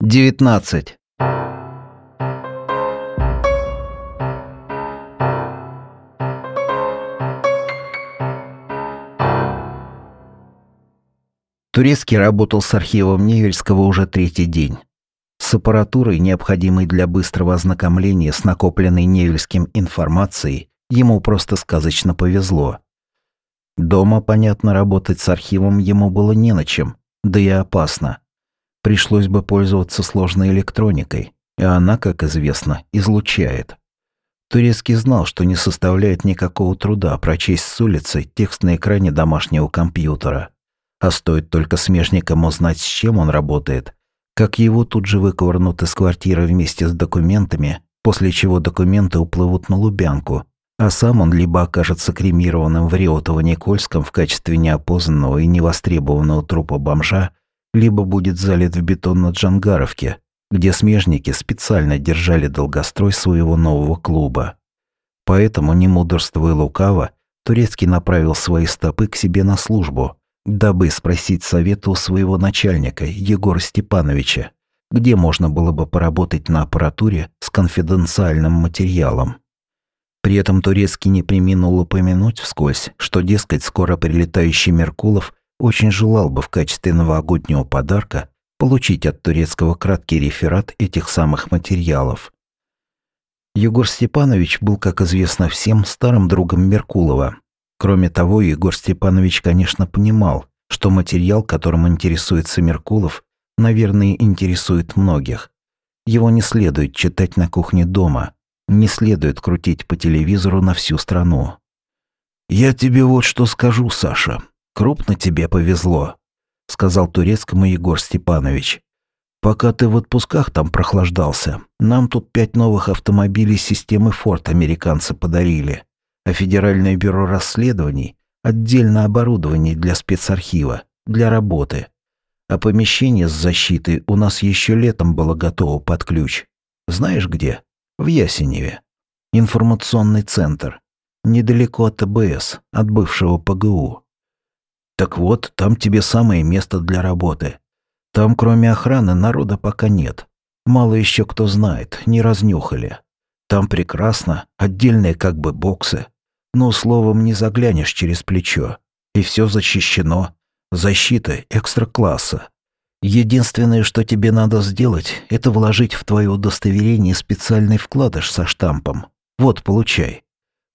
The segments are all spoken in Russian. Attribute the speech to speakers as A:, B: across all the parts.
A: 19. Турецкий работал с архивом Невельского уже третий день. С аппаратурой, необходимой для быстрого ознакомления с накопленной Невельским информацией, ему просто сказочно повезло. Дома, понятно, работать с архивом ему было не на чем, да и опасно. Пришлось бы пользоваться сложной электроникой, и она, как известно, излучает. Турецкий знал, что не составляет никакого труда прочесть с улицы текст на экране домашнего компьютера. А стоит только смежникам узнать, с чем он работает, как его тут же выковырнут из квартиры вместе с документами, после чего документы уплывут на Лубянку, а сам он либо окажется кремированным в Реутово-Никольском в качестве неопознанного и невостребованного трупа бомжа, либо будет залит в бетон на Джангаровке, где смежники специально держали долгострой своего нового клуба. Поэтому, не мудрствуя лукаво, Турецкий направил свои стопы к себе на службу, дабы спросить совета у своего начальника, Егора Степановича, где можно было бы поработать на аппаратуре с конфиденциальным материалом. При этом Турецкий не приминул упомянуть вскользь, что, дескать, скоро прилетающий Меркулов очень желал бы в качестве новогоднего подарка получить от турецкого краткий реферат этих самых материалов. Егор Степанович был, как известно всем, старым другом Меркулова, Кроме того, Егор Степанович, конечно, понимал, что материал, которым интересуется Меркулов, наверное, интересует многих. Его не следует читать на кухне дома, не следует крутить по телевизору на всю страну. «Я тебе вот что скажу, Саша. Крупно тебе повезло», — сказал турецкому Егор Степанович. «Пока ты в отпусках там прохлаждался, нам тут пять новых автомобилей системы «Форд» американцы подарили а Федеральное бюро расследований – отдельно оборудование для спецархива, для работы. А помещение с защитой у нас еще летом было готово под ключ. Знаешь где? В Ясеневе. Информационный центр. Недалеко от АБС, от бывшего ПГУ. Так вот, там тебе самое место для работы. Там кроме охраны народа пока нет. Мало еще кто знает, не разнюхали. Там прекрасно, отдельные как бы боксы, но словом не заглянешь через плечо. И все защищено. Защита экстра-класса. Единственное, что тебе надо сделать, это вложить в твое удостоверение специальный вкладыш со штампом. Вот, получай.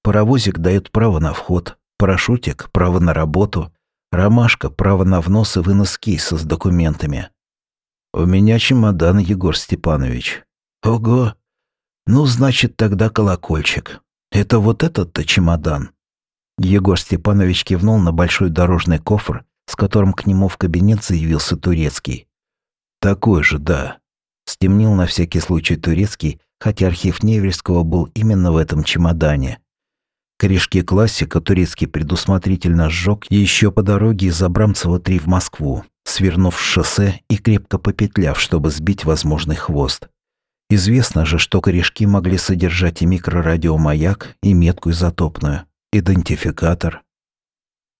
A: Паровозик дает право на вход, парашютик – право на работу, ромашка – право на внос и вынос кейса с документами. У меня чемодан, Егор Степанович. Ого! Ну, значит, тогда колокольчик. «Это вот этот-то чемодан?» Егор Степанович кивнул на большой дорожный кофр, с которым к нему в кабинет заявился Турецкий. «Такой же, да». Стемнил на всякий случай Турецкий, хотя архив Невельского был именно в этом чемодане. Корешки классика Турецкий предусмотрительно сжег еще по дороге из Абрамцева-3 в Москву, свернув с шоссе и крепко попетляв, чтобы сбить возможный хвост. Известно же, что корешки могли содержать и микрорадиомаяк, и метку изотопную, идентификатор.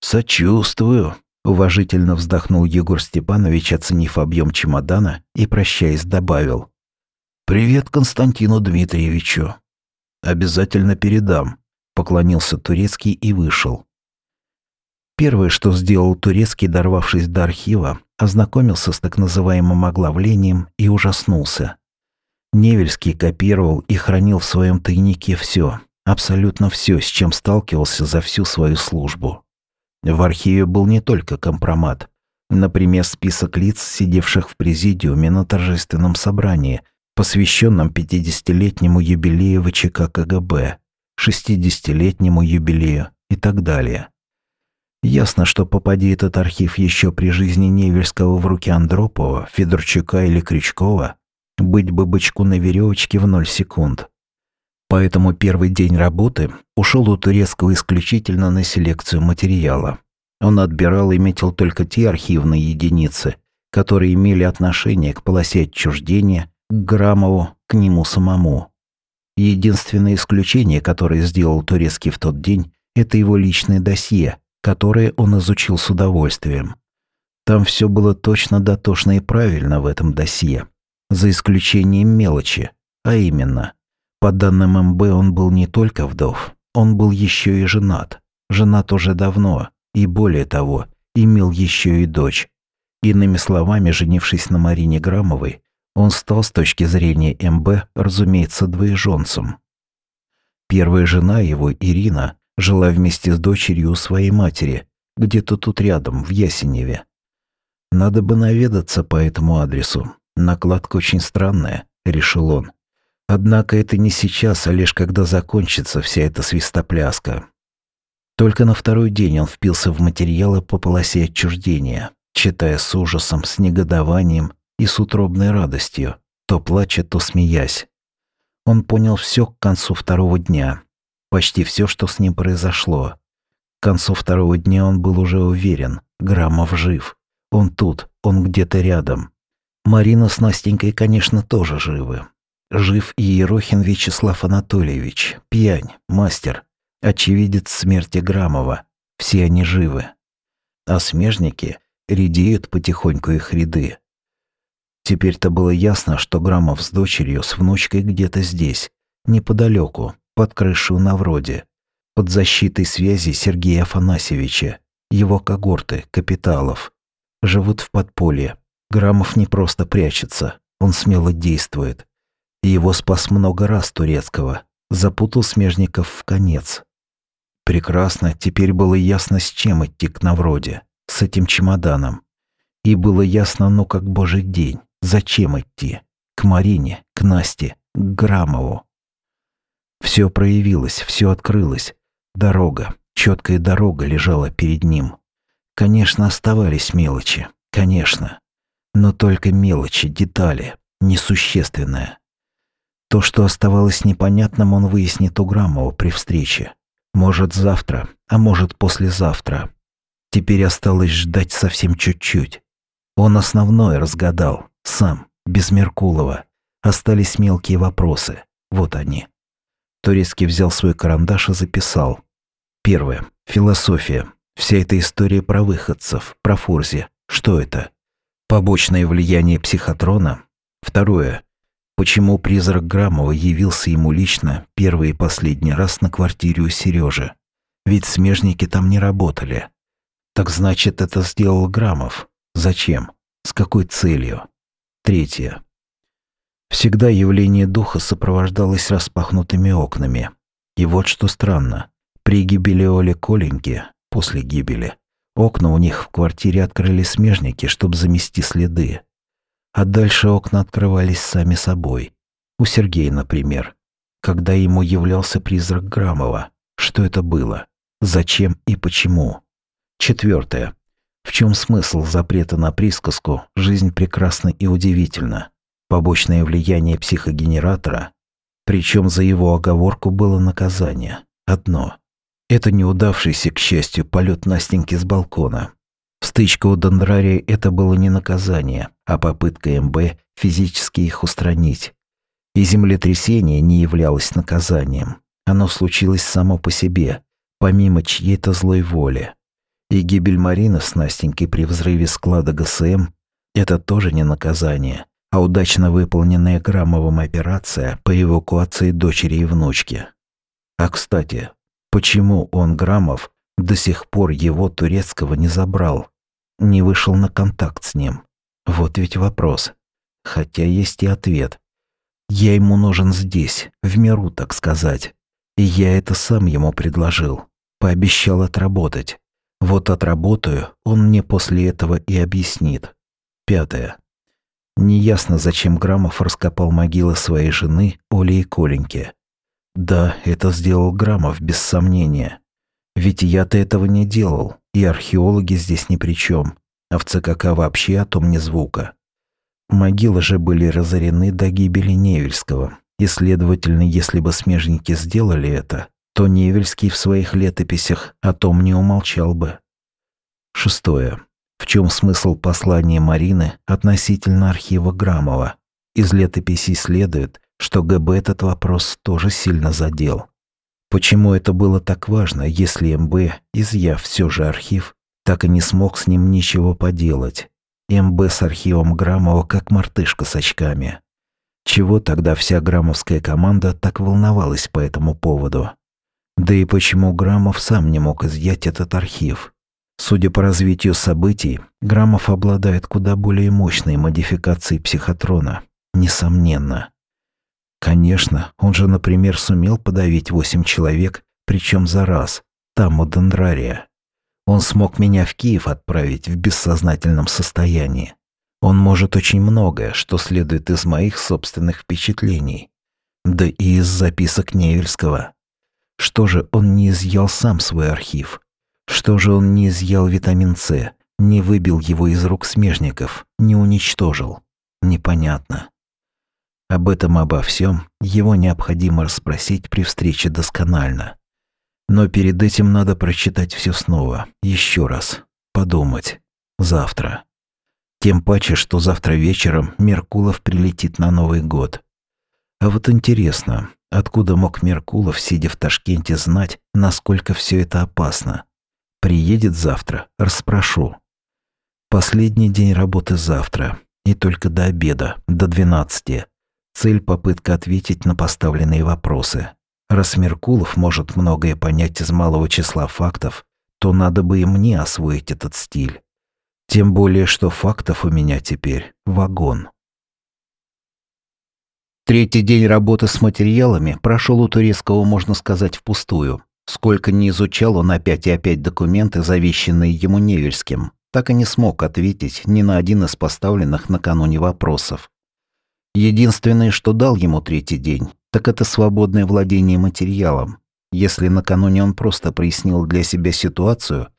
A: «Сочувствую», — уважительно вздохнул Егор Степанович, оценив объем чемодана и, прощаясь, добавил. «Привет Константину Дмитриевичу». «Обязательно передам», — поклонился Турецкий и вышел. Первое, что сделал Турецкий, дорвавшись до архива, ознакомился с так называемым оглавлением и ужаснулся. Невельский копировал и хранил в своем тайнике все, абсолютно все, с чем сталкивался за всю свою службу. В архиве был не только компромат. Например, список лиц, сидевших в президиуме на торжественном собрании, посвященном 50-летнему юбилею ВЧК КГБ, 60-летнему юбилею и так далее. Ясно, что попади этот архив еще при жизни Невельского в руки Андропова, Федорчука или Крючкова, быть бы бычку на веревочке в ноль секунд. Поэтому первый день работы ушел у турецкого исключительно на селекцию материала. Он отбирал и метил только те архивные единицы, которые имели отношение к полосе отчуждения, к Грамову, к нему самому. Единственное исключение, которое сделал турецкий в тот день, это его личное досье, которое он изучил с удовольствием. Там все было точно дотошно и правильно в этом досье. За исключением мелочи, а именно, по данным МБ он был не только вдов, он был еще и женат. Женат уже давно, и более того, имел еще и дочь. Иными словами, женившись на Марине Грамовой, он стал с точки зрения МБ, разумеется, двоеженцем. Первая жена его, Ирина, жила вместе с дочерью у своей матери, где-то тут рядом, в Ясеневе. Надо бы наведаться по этому адресу. Накладка очень странная, решил он. Однако это не сейчас, а лишь когда закончится вся эта свистопляска. Только на второй день он впился в материалы по полосе отчуждения, читая с ужасом, с негодованием и с утробной радостью, то плача, то смеясь. Он понял все к концу второго дня, почти все, что с ним произошло. К концу второго дня он был уже уверен, Грамов жив. Он тут, он где-то рядом. Марина с Настенькой, конечно, тоже живы. Жив и Ерохин Вячеслав Анатольевич, пьянь, мастер, очевидец смерти Грамова. Все они живы. А смежники редеют потихоньку их ряды. Теперь-то было ясно, что Грамов с дочерью, с внучкой где-то здесь, неподалеку, под крышей на вроде, под защитой связи Сергея Афанасьевича, его когорты, капиталов, живут в подполье. Грамов не просто прячется, он смело действует. Его спас много раз турецкого, запутал смежников в конец. Прекрасно, теперь было ясно, с чем идти к Навроде, с этим чемоданом. И было ясно, ну как божий день, зачем идти. К Марине, к Насте, к Грамову. Все проявилось, все открылось. Дорога, четкая дорога лежала перед ним. Конечно, оставались мелочи, конечно. Но только мелочи, детали, несущественное. То, что оставалось непонятным, он выяснит у Грамова при встрече. Может, завтра, а может, послезавтра. Теперь осталось ждать совсем чуть-чуть. Он основное разгадал, сам, без Меркулова. Остались мелкие вопросы. Вот они. Турецкий взял свой карандаш и записал. Первое. Философия. Вся эта история про выходцев, про Фурзи. Что это? Побочное влияние психотрона? Второе. Почему призрак Грамова явился ему лично первый и последний раз на квартире у Сережи? Ведь смежники там не работали. Так значит, это сделал Грамов. Зачем? С какой целью? Третье. Всегда явление духа сопровождалось распахнутыми окнами. И вот что странно. При гибели Оли Коленьки после гибели. Окна у них в квартире открыли смежники, чтобы замести следы. А дальше окна открывались сами собой. У Сергея, например. Когда ему являлся призрак Грамова. Что это было? Зачем и почему? Четвертое. В чем смысл запрета на присказку «жизнь прекрасна и удивительна»? Побочное влияние психогенератора? Причем за его оговорку было наказание. Одно. Это неудавшийся, к счастью, полет Настеньки с балкона. Стычка у Дондрария – это было не наказание, а попытка МБ физически их устранить. И землетрясение не являлось наказанием. Оно случилось само по себе, помимо чьей-то злой воли. И гибель Марины с Настенькой при взрыве склада ГСМ – это тоже не наказание, а удачно выполненная Грамовым операция по эвакуации дочери и внучки. А кстати, Почему он, Грамов, до сих пор его турецкого не забрал? Не вышел на контакт с ним? Вот ведь вопрос. Хотя есть и ответ. Я ему нужен здесь, в миру, так сказать. И я это сам ему предложил. Пообещал отработать. Вот отработаю, он мне после этого и объяснит. Пятое. Неясно, зачем Грамов раскопал могилы своей жены Оли и Коленьки. Да, это сделал Грамов, без сомнения. Ведь я-то этого не делал, и археологи здесь ни при чем, а в ЦКК вообще о том ни звука. Могилы же были разорены до гибели Невельского, и, следовательно, если бы смежники сделали это, то Невельский в своих летописях о том не умолчал бы. Шестое. В чем смысл послания Марины относительно архива Грамова? Из летописей следует, что ГБ этот вопрос тоже сильно задел. Почему это было так важно, если МБ, изъяв все же архив, так и не смог с ним ничего поделать? МБ с архивом Грамова как мартышка с очками. Чего тогда вся граммовская команда так волновалась по этому поводу? Да и почему Грамов сам не мог изъять этот архив? Судя по развитию событий, Грамов обладает куда более мощной модификацией психотрона. Несомненно. Конечно, он же, например, сумел подавить восемь человек, причем за раз, там у Дендрария. Он смог меня в Киев отправить в бессознательном состоянии. Он может очень многое, что следует из моих собственных впечатлений. Да и из записок Невельского. Что же он не изъял сам свой архив? Что же он не изъял витамин С, не выбил его из рук смежников, не уничтожил? Непонятно. Об этом обо всем его необходимо расспросить при встрече досконально. Но перед этим надо прочитать все снова, еще раз, подумать. Завтра. Тем паче, что завтра вечером Меркулов прилетит на Новый год. А вот интересно, откуда мог Меркулов, сидя в Ташкенте, знать, насколько все это опасно? Приедет завтра, расспрошу. Последний день работы завтра, и только до обеда, до 12. Цель – попытка ответить на поставленные вопросы. Раз Меркулов может многое понять из малого числа фактов, то надо бы и мне освоить этот стиль. Тем более, что фактов у меня теперь вагон. Третий день работы с материалами прошел у турецкого, можно сказать, впустую. Сколько не изучал он опять и опять документы, завещанные ему Невельским, так и не смог ответить ни на один из поставленных накануне вопросов. Единственное, что дал ему третий день, так это свободное владение материалом. Если накануне он просто прояснил для себя ситуацию,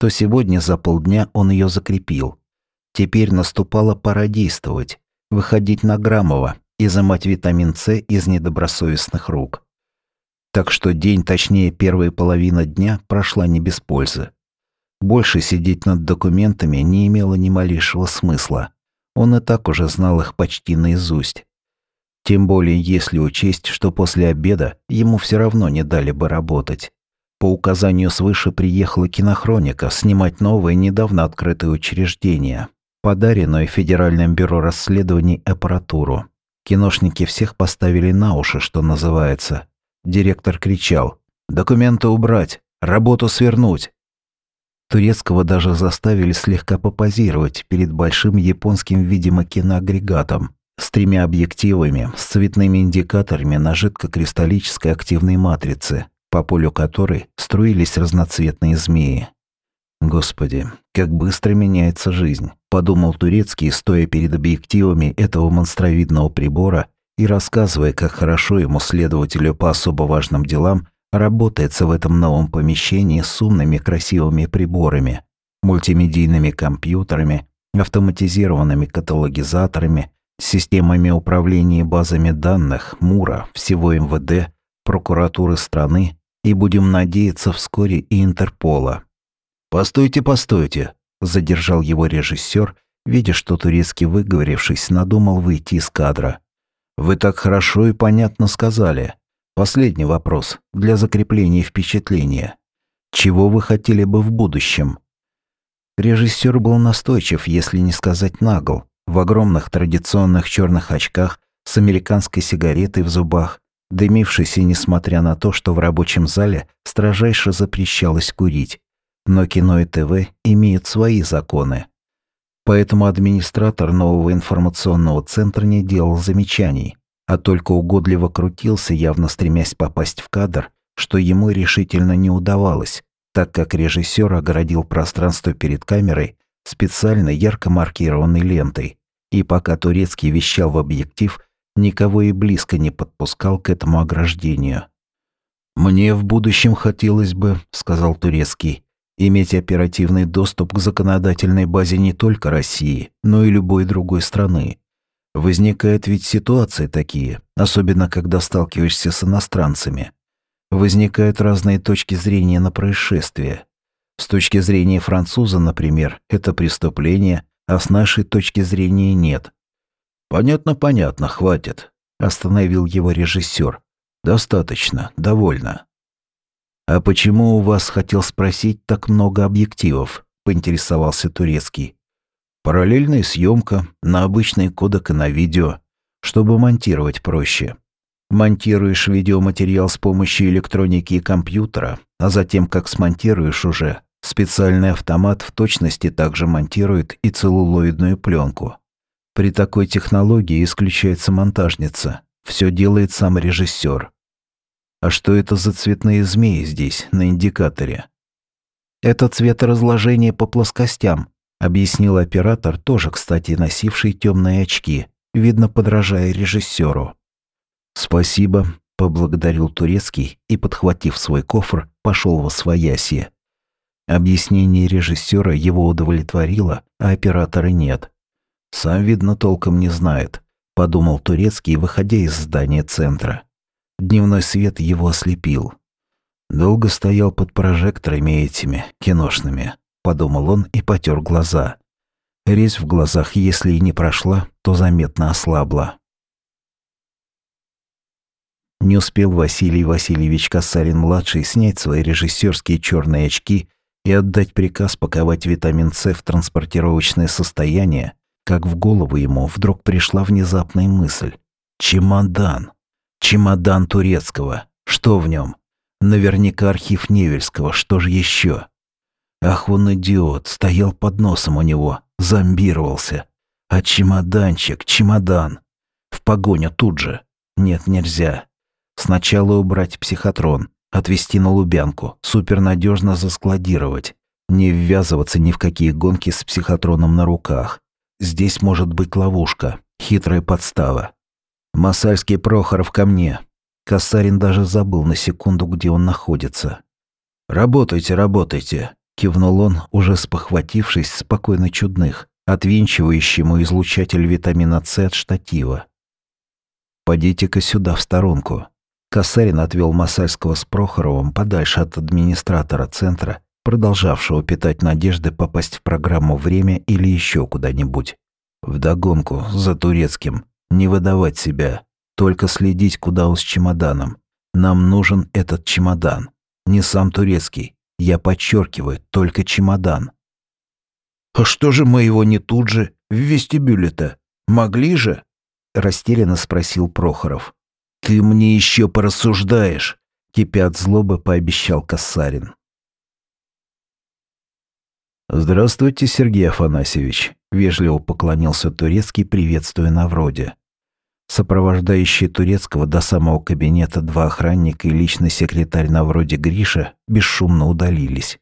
A: то сегодня за полдня он ее закрепил. Теперь наступала пора действовать, выходить на Грамова, изымать витамин С из недобросовестных рук. Так что день, точнее первая половина дня, прошла не без пользы. Больше сидеть над документами не имело ни малейшего смысла. Он и так уже знал их почти наизусть. Тем более, если учесть, что после обеда ему все равно не дали бы работать. По указанию свыше приехала кинохроника снимать новое, недавно открытое учреждение, подаренную Федеральным бюро расследований аппаратуру. Киношники всех поставили на уши, что называется. Директор кричал «Документы убрать! Работу свернуть!» Турецкого даже заставили слегка попозировать перед большим японским, видимо, киноагрегатом, с тремя объективами, с цветными индикаторами на жидкокристаллической активной матрице, по полю которой струились разноцветные змеи. «Господи, как быстро меняется жизнь», – подумал Турецкий, стоя перед объективами этого монстровидного прибора и рассказывая, как хорошо ему, следователю по особо важным делам, работается в этом новом помещении с умными красивыми приборами, мультимедийными компьютерами, автоматизированными каталогизаторами, системами управления базами данных МУРа, всего МВД, прокуратуры страны и, будем надеяться, вскоре и Интерпола. «Постойте, постойте», – задержал его режиссер, видя, что турецкий выговорившись, надумал выйти из кадра. «Вы так хорошо и понятно сказали. Последний вопрос для закрепления впечатления. Чего вы хотели бы в будущем?» Режиссер был настойчив, если не сказать нагл, в огромных традиционных черных очках, с американской сигаретой в зубах, дымившийся, несмотря на то, что в рабочем зале строжайше запрещалось курить. Но кино и ТВ имеют свои законы. Поэтому администратор нового информационного центра не делал замечаний, а только угодливо крутился, явно стремясь попасть в кадр, что ему решительно не удавалось, так как режиссер огородил пространство перед камерой специально ярко маркированной лентой, и пока Турецкий вещал в объектив, никого и близко не подпускал к этому ограждению. «Мне в будущем хотелось бы», — сказал Турецкий, «иметь оперативный доступ к законодательной базе не только России, но и любой другой страны. Возникают ведь ситуации такие, особенно когда сталкиваешься с иностранцами. Возникают разные точки зрения на происшествие. С точки зрения француза, например, это преступление, а с нашей точки зрения нет. «Понятно, понятно, хватит», – остановил его режиссер. «Достаточно, довольно». «А почему у вас, хотел спросить, так много объективов?» – поинтересовался Турецкий. «Параллельная съемка, на обычный кодек и на видео. чтобы монтировать проще. Монтируешь видеоматериал с помощью электроники и компьютера, а затем, как смонтируешь уже, специальный автомат в точности также монтирует и целлулоидную пленку. При такой технологии исключается монтажница. Все делает сам режиссер. А что это за цветные змеи здесь, на индикаторе? Это цветоразложение по плоскостям, объяснил оператор, тоже, кстати, носивший темные очки, видно, подражая режиссеру. Спасибо, поблагодарил турецкий и, подхватив свой кофр, пошел во свояси. Объяснение режиссера его удовлетворило, а оператора нет. Сам, видно, толком не знает, подумал турецкий, выходя из здания центра. Дневной свет его ослепил. Долго стоял под прожекторами этими, киношными, подумал он и потер глаза. Резь в глазах, если и не прошла, то заметно ослабла. Не успел Василий Васильевич Касарин-младший снять свои режиссерские черные очки и отдать приказ паковать витамин С в транспортировочное состояние, как в голову ему вдруг пришла внезапная мысль. Чемодан. Чемодан турецкого. Что в нем? Наверняка архив Невельского. Что же еще? Ах, он идиот. Стоял под носом у него. Зомбировался. А чемоданчик, чемодан. В погоню тут же. Нет, нельзя. Сначала убрать психотрон, отвезти на Лубянку, супернадежно заскладировать. Не ввязываться ни в какие гонки с психотроном на руках. Здесь может быть ловушка, хитрая подстава. Масальский Прохоров ко мне. Касарин даже забыл на секунду, где он находится. «Работайте, работайте», — кивнул он, уже спохватившись спокойно чудных, отвинчивающему излучатель витамина С от штатива. «Подите-ка сюда, в сторонку». Касарин отвел Масальского с Прохоровым подальше от администратора центра, продолжавшего питать надежды попасть в программу «Время» или еще куда-нибудь. Вдогонку, за турецким, не выдавать себя, только следить, куда он с чемоданом. Нам нужен этот чемодан. Не сам турецкий. Я подчеркиваю, только чемодан. «А что же мы его не тут же, в вестибюле-то? Могли же?» Растерянно спросил Прохоров. «Ты мне еще порассуждаешь», — кипя от злобы пообещал Касарин. «Здравствуйте, Сергей Афанасьевич», — вежливо поклонился Турецкий, приветствуя на вроде. Сопровождающие Турецкого до самого кабинета два охранника и личный секретарь на вроде Гриша бесшумно удалились.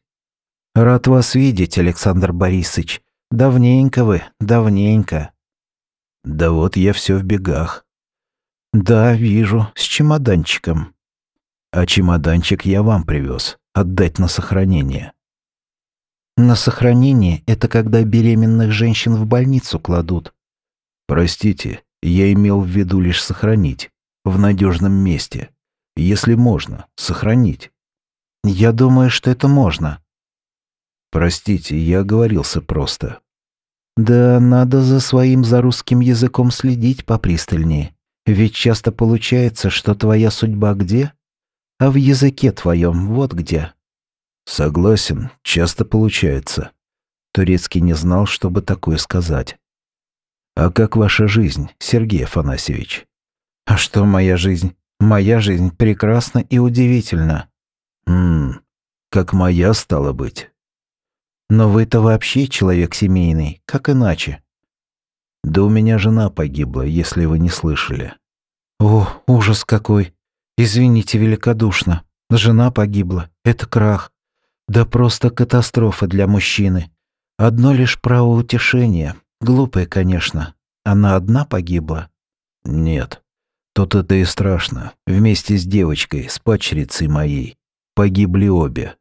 A: «Рад вас видеть, Александр Борисович. Давненько вы, давненько». «Да вот я все в бегах». «Да, вижу, с чемоданчиком». «А чемоданчик я вам привез, отдать на сохранение». На сохранение – это когда беременных женщин в больницу кладут. Простите, я имел в виду лишь сохранить. В надежном месте. Если можно, сохранить. Я думаю, что это можно. Простите, я оговорился просто. Да надо за своим за русским языком следить попристальнее. Ведь часто получается, что твоя судьба где? А в языке твоем вот где. Согласен, часто получается. Турецкий не знал, чтобы такое сказать. А как ваша жизнь, Сергей Афанасьевич? А что моя жизнь? Моя жизнь прекрасна и удивительна. Ммм, как моя стала быть. Но вы-то вообще человек семейный, как иначе? Да у меня жена погибла, если вы не слышали. О, ужас какой. Извините великодушно. Жена погибла. Это крах. Да просто катастрофа для мужчины. Одно лишь право утешения. Глупое, конечно. Она одна погибла? Нет. Тут это и страшно. Вместе с девочкой, с падчерицей моей. Погибли обе.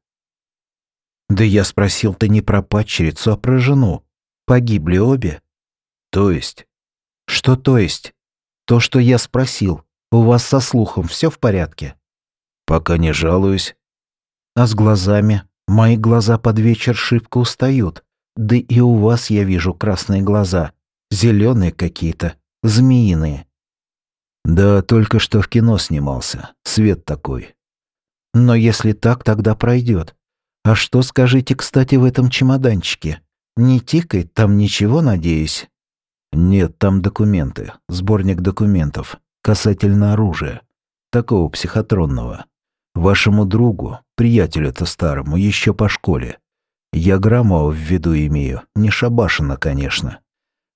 A: Да я спросил ты не про падчерицу, а про жену. Погибли обе? То есть? Что то есть? То, что я спросил. У вас со слухом все в порядке? Пока не жалуюсь. А с глазами? Мои глаза под вечер шибко устают. Да и у вас я вижу красные глаза. Зеленые какие-то, змеиные. Да, только что в кино снимался. Свет такой. Но если так, тогда пройдет. А что, скажите, кстати, в этом чемоданчике? Не тикает там ничего, надеюсь? Нет, там документы, сборник документов, касательно оружия, такого психотронного. Вашему другу, приятелю-то старому, еще по школе. Я Грамова в виду имею, не Шабашина, конечно.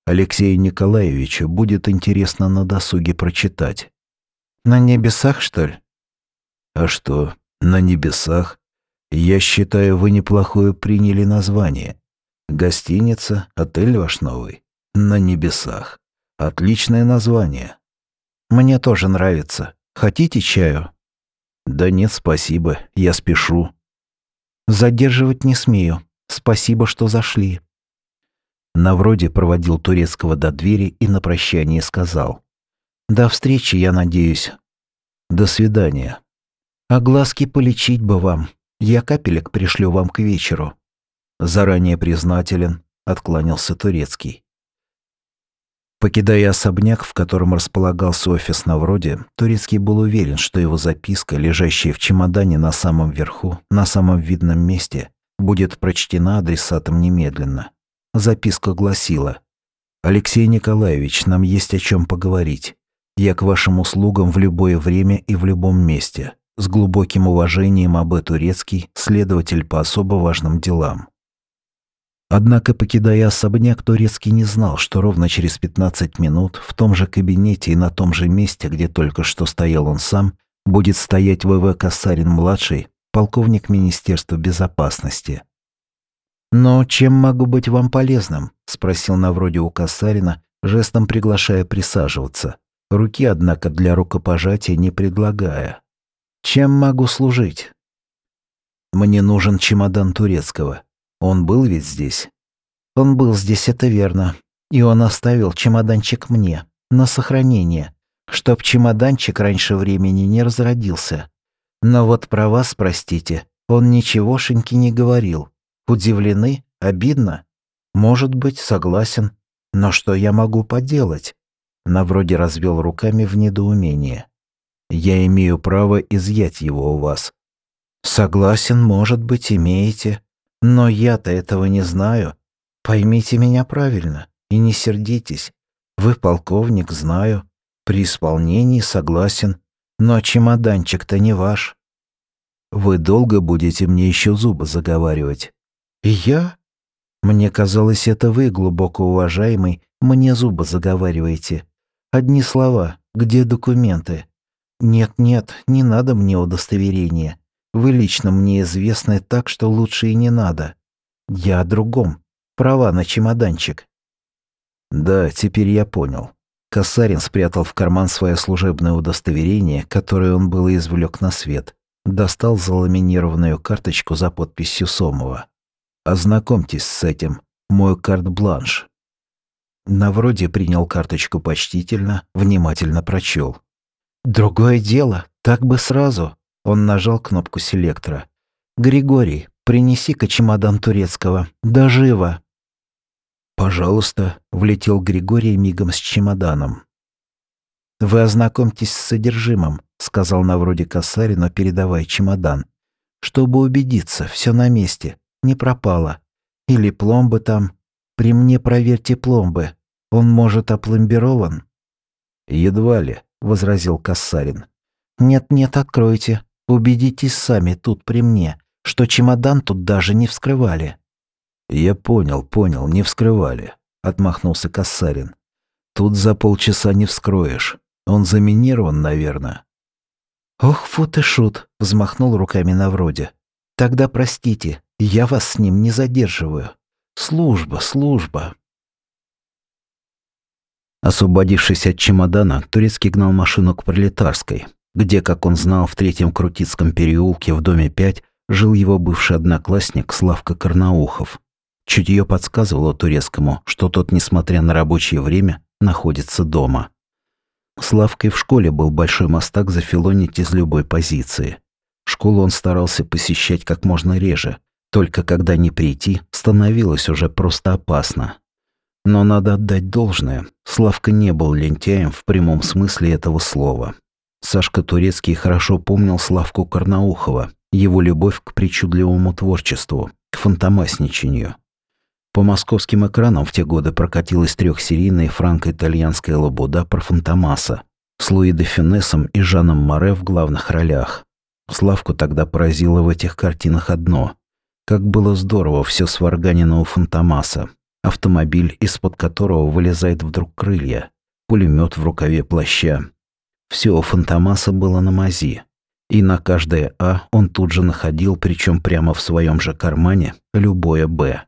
A: Алексею Николаевичу будет интересно на досуге прочитать.
B: На небесах, что ли?
A: А что, на небесах? Я считаю, вы неплохое приняли название. Гостиница, отель ваш новый. На небесах. Отличное название.
B: Мне тоже нравится. Хотите чаю?
A: Да нет, спасибо. Я спешу.
B: Задерживать не смею. Спасибо, что зашли.
A: Навроди проводил турецкого до двери и на прощание сказал.
B: До встречи, я надеюсь.
A: До свидания.
B: А глазки полечить бы вам. Я капелек пришлю вам к вечеру.
A: Заранее признателен, откланялся Турецкий. Покидая особняк, в котором располагался офис Навроди, Турецкий был уверен, что его записка, лежащая в чемодане на самом верху, на самом видном месте, будет прочтена адресатом немедленно. Записка гласила «Алексей Николаевич, нам есть о чем поговорить. Я к вашим услугам в любое время и в любом месте. С глубоким уважением АБ Турецкий, следователь по особо важным делам. Однако, покидая особняк, Турецкий не знал, что ровно через 15 минут в том же кабинете и на том же месте, где только что стоял он сам, будет стоять ВВ Касарин-младший, полковник Министерства безопасности.
B: «Но чем могу быть вам полезным?» – спросил Навроди у Касарина, жестом приглашая присаживаться. Руки, однако, для рукопожатия не предлагая. Чем могу служить?
A: Мне нужен чемодан турецкого. Он был ведь здесь?
B: Он был здесь, это верно. И он оставил чемоданчик мне, на сохранение, чтоб чемоданчик раньше времени не разродился. Но вот про вас, простите, он ничегошеньки не говорил. Удивлены? Обидно? Может быть, согласен. Но что я могу поделать? На вроде развел руками в недоумении.
A: Я имею право изъять его у вас.
B: Согласен, может быть, имеете. Но я-то этого не знаю. Поймите меня правильно и не сердитесь. Вы полковник, знаю. При исполнении согласен. Но чемоданчик-то не ваш.
A: Вы долго будете мне еще зубы заговаривать?
B: И я? Мне казалось, это вы, глубоко уважаемый, мне зубы заговариваете. Одни слова. Где документы? «Нет-нет, не надо мне удостоверения. Вы лично мне известны так, что лучше и не надо. Я о другом. Права на чемоданчик».
A: «Да, теперь я понял». Касарин спрятал в карман свое служебное удостоверение, которое он было извлек на свет. Достал заламинированную карточку за подписью Сомова. «Ознакомьтесь с этим. Мой карт-бланш». Навроди принял карточку почтительно, внимательно прочел.
B: «Другое дело, так бы сразу». Он нажал кнопку селектора. «Григорий, принеси-ка чемодан турецкого. Да живо!»
A: «Пожалуйста», — влетел Григорий мигом с чемоданом.
B: «Вы ознакомьтесь с содержимым», — сказал на вроде Касарину, передавая чемодан. «Чтобы убедиться, все на месте, не пропало. Или пломбы там. При мне проверьте пломбы. Он, может, опломбирован?»
A: «Едва ли», — возразил Кассарин.
B: «Нет-нет, откройте. Убедитесь сами тут при мне, что чемодан тут даже не вскрывали».
A: «Я понял, понял, не вскрывали», — отмахнулся Кассарин. «Тут за полчаса не вскроешь. Он заминирован, наверное».
B: «Ох, фу ты шут», — взмахнул руками на вроде. «Тогда простите, я вас с ним не задерживаю. Служба, служба».
A: Освободившись от чемодана, Турецкий гнал машину к Пролетарской, где, как он знал, в третьем Крутицком переулке в доме 5 жил его бывший одноклассник Славка Карнаухов. Чутье подсказывало Турецкому, что тот, несмотря на рабочее время, находится дома. Славкой в школе был большой мастак зафилонить из любой позиции. Школу он старался посещать как можно реже, только когда не прийти, становилось уже просто опасно. Но надо отдать должное. Славка не был лентяем в прямом смысле этого слова. Сашка Турецкий хорошо помнил Славку Карнаухова, его любовь к причудливому творчеству, к фантомасничанию. По московским экранам в те годы прокатилась трехсерийная франко-итальянская лабуда про Фантомаса с Луи де Финесом и Жаном Море в главных ролях. Славку тогда поразило в этих картинах одно. Как было здорово все сварганено у Фантомаса. Автомобиль, из-под которого вылезает вдруг крылья. Пулемет в рукаве плаща. Все у Фантомаса было на мази. И на каждое «А» он тут же находил, причем прямо в своем же кармане, любое «Б».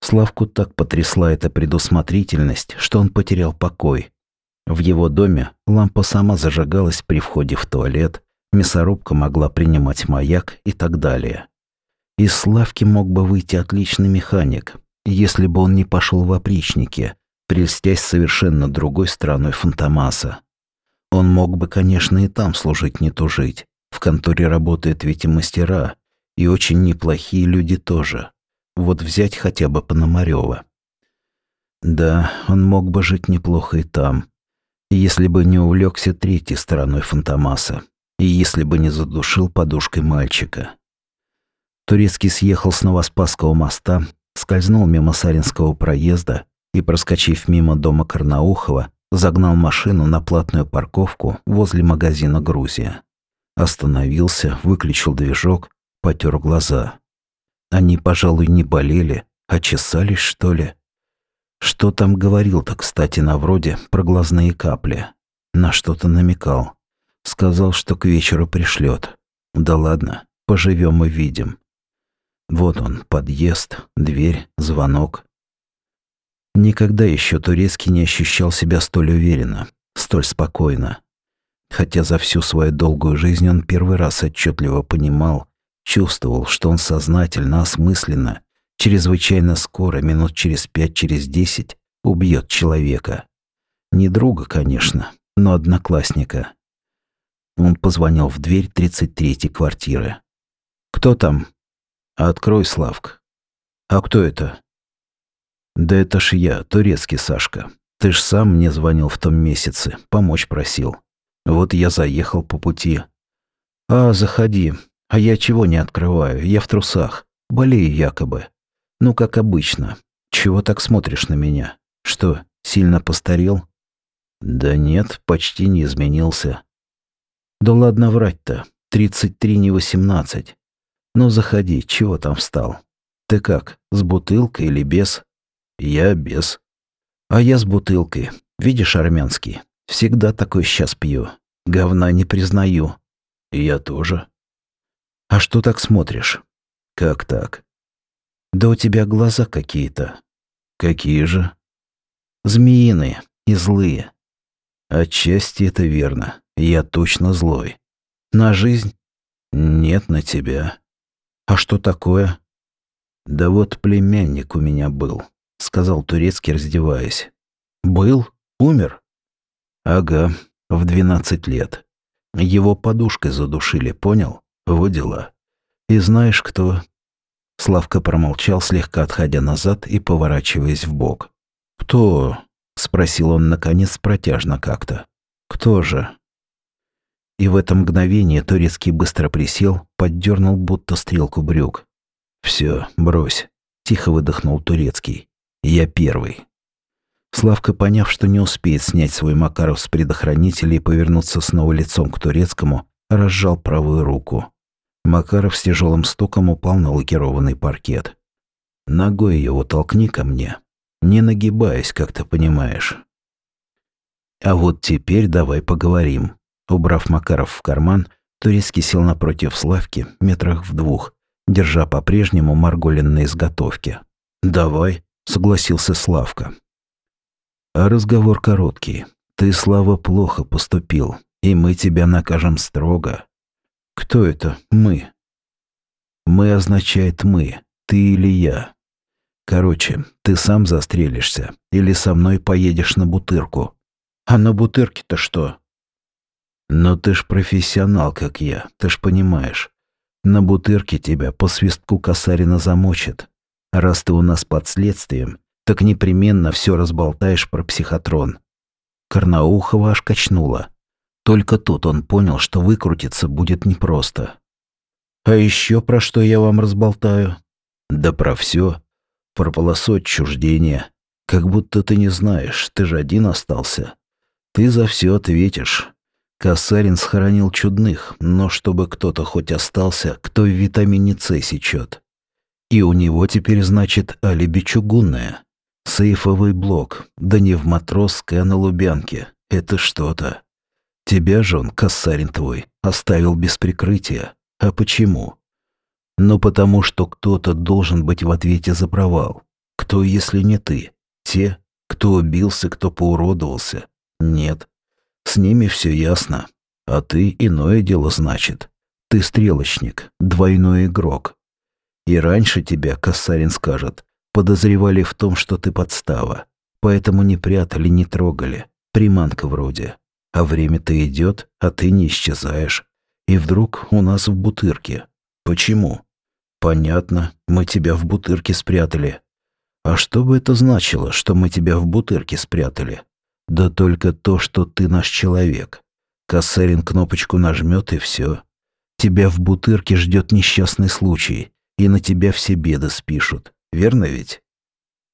A: Славку так потрясла эта предусмотрительность, что он потерял покой. В его доме лампа сама зажигалась при входе в туалет, мясорубка могла принимать маяк и так далее. Из Славки мог бы выйти отличный механик, если бы он не пошел в опричники, прельстясь совершенно другой стороной Фантомаса. Он мог бы, конечно, и там служить не тужить. В конторе работают ведь и мастера, и очень неплохие люди тоже. Вот взять хотя бы Пономарёва. Да, он мог бы жить неплохо и там, если бы не увлекся третьей стороной Фантомаса, и если бы не задушил подушкой мальчика. Турецкий съехал с Новоспасского моста, скользнул мимо Саринского проезда и, проскочив мимо дома Карнаухова, загнал машину на платную парковку возле магазина «Грузия». Остановился, выключил движок, потер глаза. Они, пожалуй, не болели, а чесались, что ли. Что там говорил-то, кстати, на вроде про глазные капли? На что-то намекал. Сказал, что к вечеру пришлет. Да ладно, поживем и видим. Вот он, подъезд, дверь, звонок. Никогда еще Турецкий не ощущал себя столь уверенно, столь спокойно. Хотя за всю свою долгую жизнь он первый раз отчетливо понимал, чувствовал, что он сознательно, осмысленно, чрезвычайно скоро, минут через пять, через десять, убьет человека. Не друга, конечно, но одноклассника. Он позвонил в дверь 33-й квартиры. «Кто там?» «Открой, Славк». «А кто это?» «Да это ж я, турецкий Сашка. Ты ж сам мне звонил в том месяце, помочь просил. Вот я заехал по пути». «А, заходи. А я чего не открываю? Я в трусах. Болею якобы. Ну, как обычно. Чего так смотришь на меня? Что, сильно постарел?» «Да нет, почти не изменился». «Да ладно врать-то. Тридцать три не восемнадцать. Ну, заходи, чего там встал? Ты как, с бутылкой или без?» Я без. А я с бутылкой. Видишь, армянский. Всегда такой сейчас пью. Говна не признаю. Я тоже. А что так смотришь? Как так? Да у тебя глаза какие-то. Какие же? Змеиные и злые. Отчасти это верно. Я точно злой. На жизнь? Нет, на тебя. А что такое? Да вот племянник у меня был. — сказал Турецкий, раздеваясь. «Был? Умер?» «Ага, в двенадцать лет. Его подушкой задушили, понял? Вот дела. И знаешь, кто?» Славка промолчал, слегка отходя назад и поворачиваясь в бок. «Кто?» — спросил он, наконец, протяжно как-то. «Кто же?» И в это мгновение Турецкий быстро присел, поддернул будто стрелку брюк. «Все, брось», — тихо выдохнул Турецкий. Я первый. Славка, поняв, что не успеет снять свой Макаров с предохранителя и повернуться снова лицом к турецкому, разжал правую руку. Макаров с тяжелым стуком упал на лакированный паркет. «Ногой его толкни ко мне, не нагибаясь, как ты понимаешь». «А вот теперь давай поговорим». Убрав Макаров в карман, Турецкий сел напротив Славки, метрах в двух, держа по-прежнему Марголин на изготовке. «Давай», согласился Славка. А разговор короткий. Ты, Слава, плохо поступил, и мы тебя накажем строго. Кто это мы? Мы означает мы, ты или я. Короче, ты сам застрелишься или со мной поедешь на бутырку. А на бутырке-то что? Но ты ж профессионал, как я, ты ж понимаешь. На бутырке тебя по свистку Касарина замочат. Раз ты у нас под следствием, так непременно все разболтаешь про психотрон. Карнаухова аж качнула. Только тут он понял, что выкрутиться будет непросто. А еще про что я вам разболтаю? Да про все. Про полосу отчуждения. Как будто ты не знаешь, ты же один остался. Ты за все ответишь. Косарин схоронил чудных, но чтобы кто-то хоть остался, кто в витамине С сечет. И у него теперь, значит, алиби чугунное. Сейфовый блок, да не в Матросской, а на Лубянке. Это что-то. Тебя же он, Косарин твой, оставил без прикрытия. А почему? Ну потому что кто-то должен быть в ответе за провал. Кто, если не ты? Те, кто убился, кто поуродовался? Нет. С ними все ясно. А ты иное дело значит. Ты стрелочник, двойной игрок. И раньше тебя, Кассарин скажет, подозревали в том, что ты подстава. Поэтому не прятали, не трогали. Приманка вроде. А время-то идет, а ты не исчезаешь. И вдруг у нас в бутырке. Почему? Понятно, мы тебя в бутырке спрятали. А что бы это значило, что мы тебя в бутырке спрятали? Да только то, что ты наш человек. Кассарин кнопочку нажмет и все. Тебя в бутырке ждет несчастный случай, и на тебя все беды спишут. Верно ведь?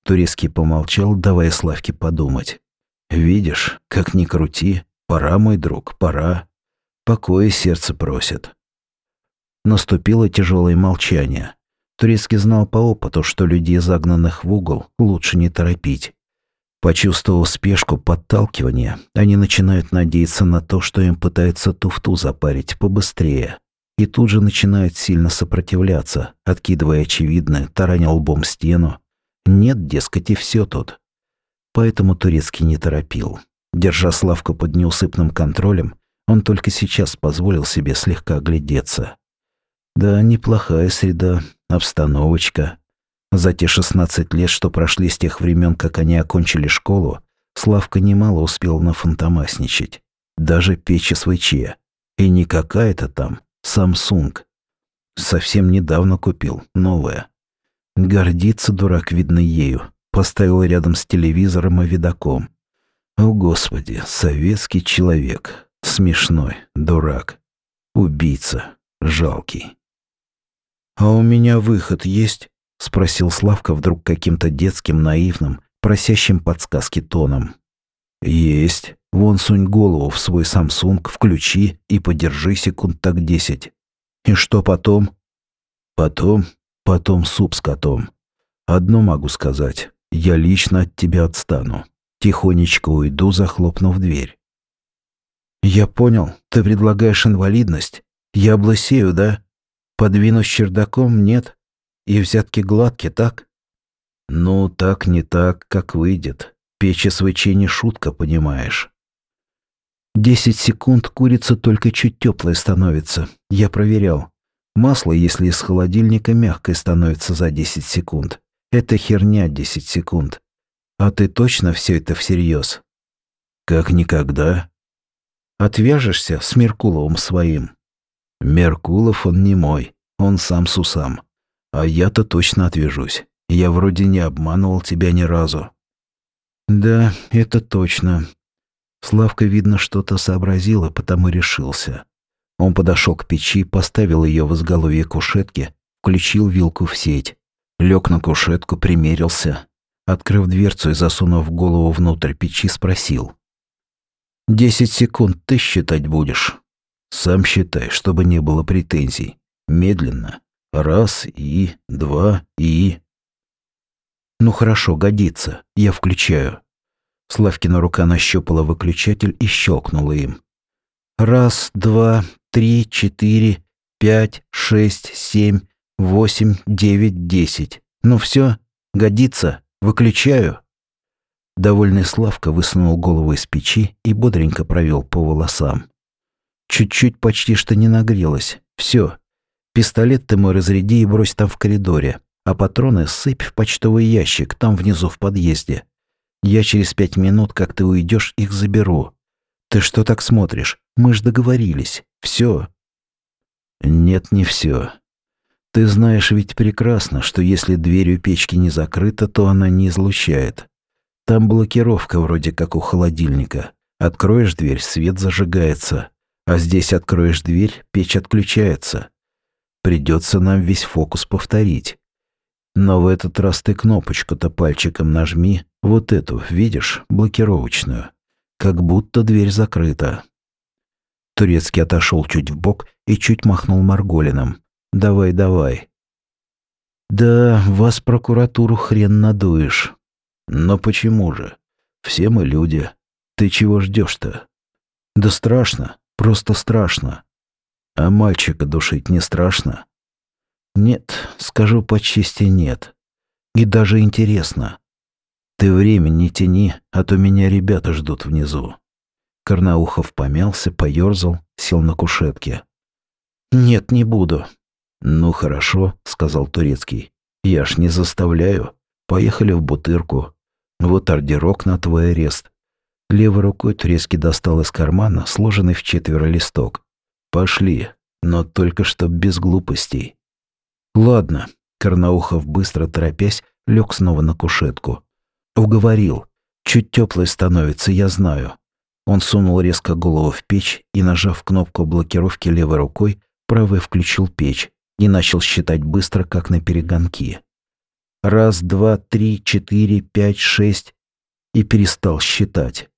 A: Турецкий помолчал, давая Славке подумать. «Видишь, как ни крути, пора, мой друг, пора. Покоя сердце просит». Наступило тяжелое молчание. Турецкий знал по опыту, что людей, загнанных в угол, лучше не торопить. Почувствовав спешку, подталкивание, они начинают надеяться на то, что им пытаются туфту запарить побыстрее. И тут же начинают сильно сопротивляться, откидывая очевидное, тараня лбом стену. Нет, дескать, и все тут. Поэтому Турецкий не торопил. Держа Славку под неусыпным контролем, он только сейчас позволил себе слегка оглядеться. Да, неплохая среда, обстановочка, за те 16 лет, что прошли с тех времен, как они окончили школу, Славка немало успел нафантомасничать. Даже печь СВЧ. И не какая-то там, Samsung. Совсем недавно купил, новая. Гордится дурак, видно, ею. Поставил рядом с телевизором и видоком. О, Господи, советский человек. Смешной, дурак. Убийца, жалкий. «А у меня выход есть?» — спросил Славка вдруг каким-то детским, наивным, просящим подсказки тоном. «Есть. Вон сунь голову в свой Samsung, включи и подержи секунд так десять. И что потом?» «Потом? Потом суп с котом. Одно могу сказать. Я лично от тебя отстану. Тихонечко уйду, захлопнув дверь». «Я понял. Ты предлагаешь инвалидность. Я облысею, да? Подвинусь чердаком, нет?» И взятки гладкие, так? Ну, так не так, как выйдет. Печь СВЧ не шутка, понимаешь. Десять секунд курица только чуть теплой становится. Я проверял. Масло, если из холодильника, мягкое становится за 10 секунд. Это херня 10 секунд. А ты точно все это всерьез? Как никогда. Отвяжешься с Меркуловым своим? Меркулов он не мой, он сам с усам. А я-то точно отвяжусь. Я вроде не обманывал тебя ни разу. Да, это точно. Славка, видно, что-то сообразила, потому решился. Он подошел к печи, поставил ее в изголовье кушетки, включил вилку в сеть, лег на кушетку, примерился. Открыв дверцу и засунув голову внутрь печи, спросил. «Десять секунд ты считать будешь?» «Сам считай, чтобы не было претензий. Медленно, Раз и, два и... Ну хорошо, годится. Я включаю. Славкина рука нащупала выключатель и щелкнула им. Раз, два, три, четыре, пять, шесть, семь, восемь, девять, десять. Ну все, годится. Выключаю. Довольный Славка высунул голову из печи и бодренько провел по волосам. Чуть-чуть почти что не нагрелось. Все, Пистолет ты мой разряди и брось там в коридоре, а патроны сыпь в почтовый ящик, там внизу в подъезде. Я через пять минут, как ты уйдешь, их заберу. Ты что так смотришь? Мы ж договорились. Все. Нет, не все. Ты знаешь ведь прекрасно, что если дверь у печки не закрыта, то она не излучает. Там блокировка вроде как у холодильника. Откроешь дверь, свет зажигается. А здесь откроешь дверь, печь отключается. Придется нам весь фокус повторить. Но в этот раз ты кнопочку-то пальчиком нажми, вот эту, видишь, блокировочную. Как будто дверь закрыта. Турецкий отошел чуть в бок и чуть махнул Марголином. «Давай, давай». «Да, вас прокуратуру хрен надуешь». «Но почему же? Все мы люди. Ты чего ждешь-то?» «Да страшно, просто страшно. А мальчика душить не страшно?» «Нет, скажу по чести нет. И даже интересно. Ты время не тяни, а то меня ребята ждут внизу». Карнаухов помялся, поерзал, сел на кушетке. «Нет, не буду». «Ну хорошо», — сказал Турецкий. «Я ж не заставляю. Поехали в Бутырку. Вот ордерок на твой арест». Левой рукой Турецкий достал из кармана сложенный в четверо листок. «Пошли, но только что без глупостей». «Ладно», — Карнаухов, быстро торопясь, лег снова на кушетку. «Уговорил. Чуть теплой становится, я знаю. Он сунул резко голову в печь и, нажав кнопку блокировки левой рукой, правой включил печь и начал считать быстро, как на перегонки. Раз, два, три, четыре, пять, шесть. И перестал считать.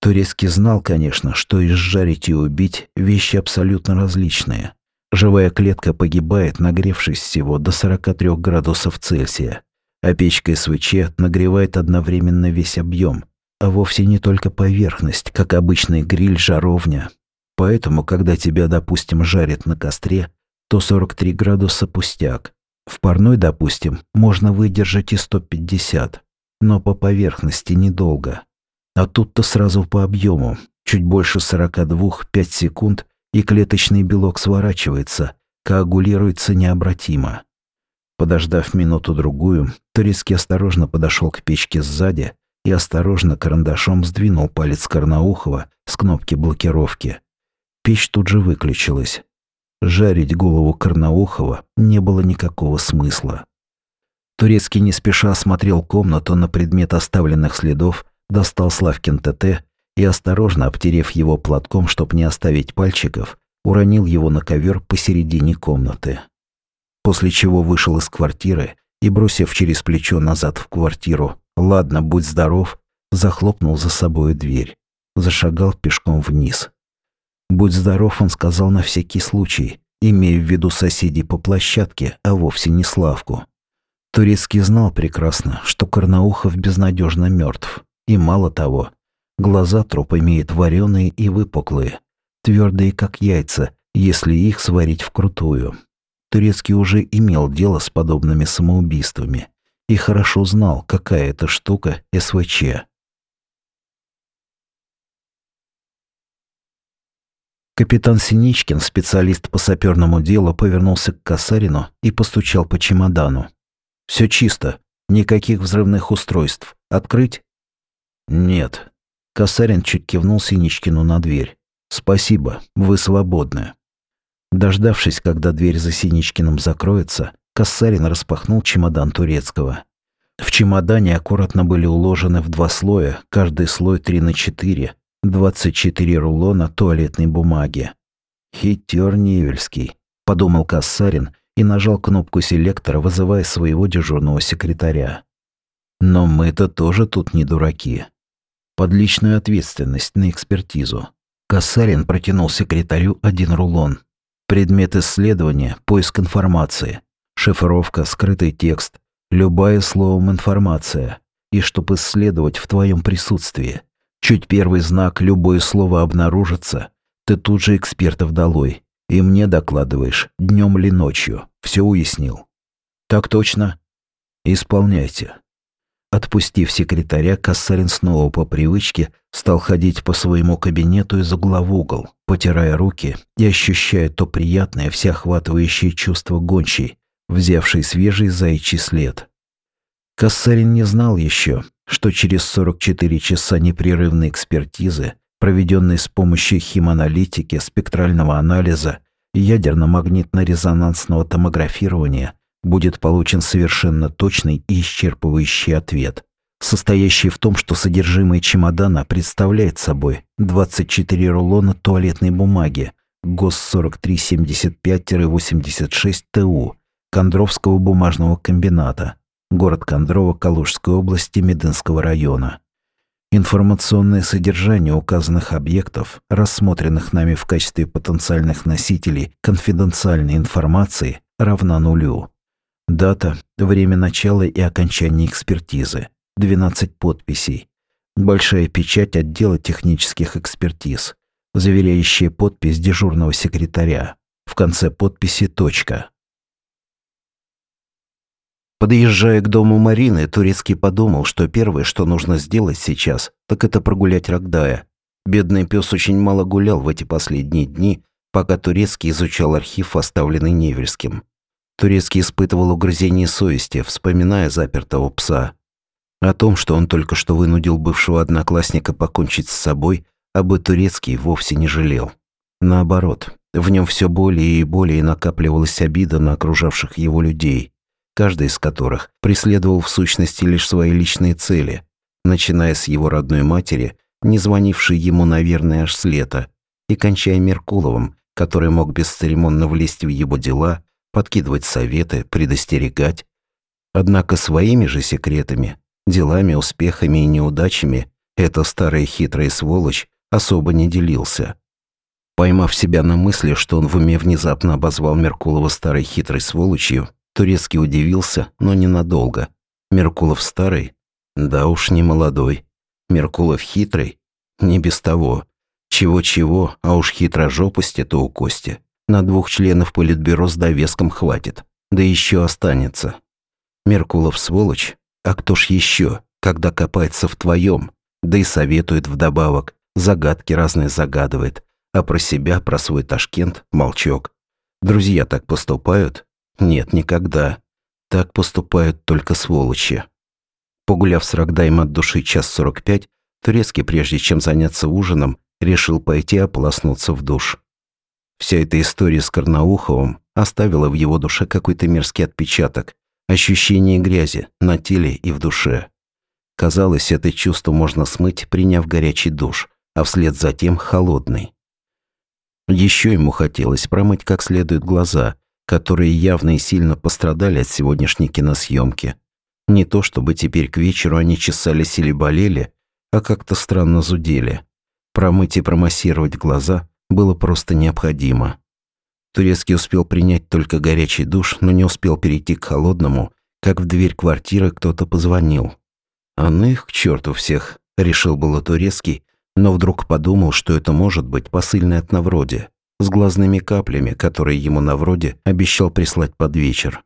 A: Турецкий знал, конечно, что изжарить и убить – вещи абсолютно различные. Живая клетка погибает, нагревшись всего до 43 градусов Цельсия, а печка СВЧ нагревает одновременно весь объем – а вовсе не только поверхность, как обычный гриль-жаровня. Поэтому, когда тебя, допустим, жарят на костре, то 43 градуса пустяк. В парной, допустим, можно выдержать и 150, но по поверхности недолго. А тут-то сразу по объему, чуть больше 42, 5 секунд, и клеточный белок сворачивается, коагулируется необратимо. Подождав минуту-другую, Турецкий осторожно подошел к печке сзади, и осторожно карандашом сдвинул палец Карнаухова с кнопки блокировки. Печь тут же выключилась. Жарить голову Карнаухова не было никакого смысла. Турецкий не спеша осмотрел комнату на предмет оставленных следов, достал Славкин ТТ и, осторожно обтерев его платком, чтоб не оставить пальчиков, уронил его на ковер посередине комнаты. После чего вышел из квартиры и, бросив через плечо назад в квартиру, «Ладно, будь здоров», захлопнул за собой дверь, зашагал пешком вниз. «Будь здоров», он сказал на всякий случай, имея в виду соседей по площадке, а вовсе не Славку. Турецкий знал прекрасно, что Карнаухов безнадежно мертв, и мало того, глаза труп имеет вареные и выпуклые, твердые как яйца, если их сварить вкрутую. Турецкий уже имел дело с подобными самоубийствами и хорошо знал, какая это штука СВЧ. Капитан Синичкин, специалист по саперному делу, повернулся к Касарину и постучал по чемодану. «Все чисто. Никаких взрывных устройств. Открыть?» «Нет». Касарин чуть кивнул Синичкину на дверь. «Спасибо. Вы свободны». Дождавшись, когда дверь за Синичкиным закроется, Кассарин распахнул чемодан турецкого. В чемодане аккуратно были уложены в два слоя, каждый слой 3 на 4, 24 рулона туалетной бумаги. «Хитер Невельский», – подумал Кассарин и нажал кнопку селектора, вызывая своего дежурного секретаря. «Но мы-то тоже тут не дураки. Под личную ответственность на экспертизу». Кассарин протянул секретарю один рулон. Предмет исследования – поиск информации. Шифровка, скрытый текст, любая словом информация. И чтоб исследовать в твоем присутствии. Чуть первый знак, любое слово обнаружится, ты тут же экспертов долой. И мне докладываешь, днем или ночью. Все уяснил? Так точно. Исполняйте. Отпустив секретаря, Кассарин снова по привычке стал ходить по своему кабинету из угла в угол, потирая руки и ощущая то приятное всеохватывающее чувство гончей, взявший свежий заячий след. Кассарин не знал еще, что через 44 часа непрерывной экспертизы, проведенной с помощью химаналитики, спектрального анализа и ядерно-магнитно-резонансного томографирования, будет получен совершенно точный и исчерпывающий ответ, состоящий в том, что содержимое чемодана представляет собой 24 рулона туалетной бумаги ГОС 4375-86 ТУ, Кондровского бумажного комбината, город Кондрово Калужской области Медынского района. Информационное содержание указанных объектов, рассмотренных нами в качестве потенциальных носителей конфиденциальной информации, равна нулю. Дата, время начала и окончания экспертизы. 12 подписей. Большая печать отдела технических экспертиз, заверяющая подпись дежурного секретаря. В конце подписи точка. Подъезжая к дому Марины, Турецкий подумал, что первое, что нужно сделать сейчас, так это прогулять Рогдая. Бедный пес очень мало гулял в эти последние дни, пока Турецкий изучал архив, оставленный Невельским. Турецкий испытывал угрызение совести, вспоминая запертого пса. О том, что он только что вынудил бывшего одноклассника покончить с собой, об Турецкий вовсе не жалел. Наоборот, в нем все более и более накапливалась обида на окружавших его людей – каждый из которых преследовал в сущности лишь свои личные цели, начиная с его родной матери, не звонившей ему, наверное, аж с лета, и кончая Меркуловым, который мог бесцеремонно влезть в его дела, подкидывать советы, предостерегать. Однако своими же секретами, делами, успехами и неудачами эта старая хитрая сволочь особо не делился. Поймав себя на мысли, что он в уме внезапно обозвал Меркулова старой хитрой сволочью, Турецкий удивился, но ненадолго. Меркулов старый? Да уж не молодой. Меркулов хитрый? Не без того. Чего-чего, а уж хитрожопости-то у Кости. На двух членов политбюро с довеском хватит. Да еще останется. Меркулов сволочь? А кто ж еще, когда копается в твоем? Да и советует вдобавок. Загадки разные загадывает. А про себя, про свой Ташкент, молчок. Друзья так поступают? Нет, никогда. Так поступают только сволочи. Погуляв с Рогдаем от души час сорок пять, Турецкий, прежде чем заняться ужином, решил пойти ополоснуться в душ. Вся эта история с Карнауховым оставила в его душе какой-то мерзкий отпечаток, ощущение грязи на теле и в душе. Казалось, это чувство можно смыть, приняв горячий душ, а вслед за тем холодный. Еще ему хотелось промыть как следует глаза, которые явно и сильно пострадали от сегодняшней киносъемки. Не то чтобы теперь к вечеру они чесались или болели, а как-то странно зудели. Промыть и промассировать глаза было просто необходимо. Турецкий успел принять только горячий душ, но не успел перейти к холодному, как в дверь квартиры кто-то позвонил. «А ну их к черту всех», — решил было Турецкий, но вдруг подумал, что это может быть посыльный от Навроди с глазными каплями, которые ему на вроде обещал прислать под вечер.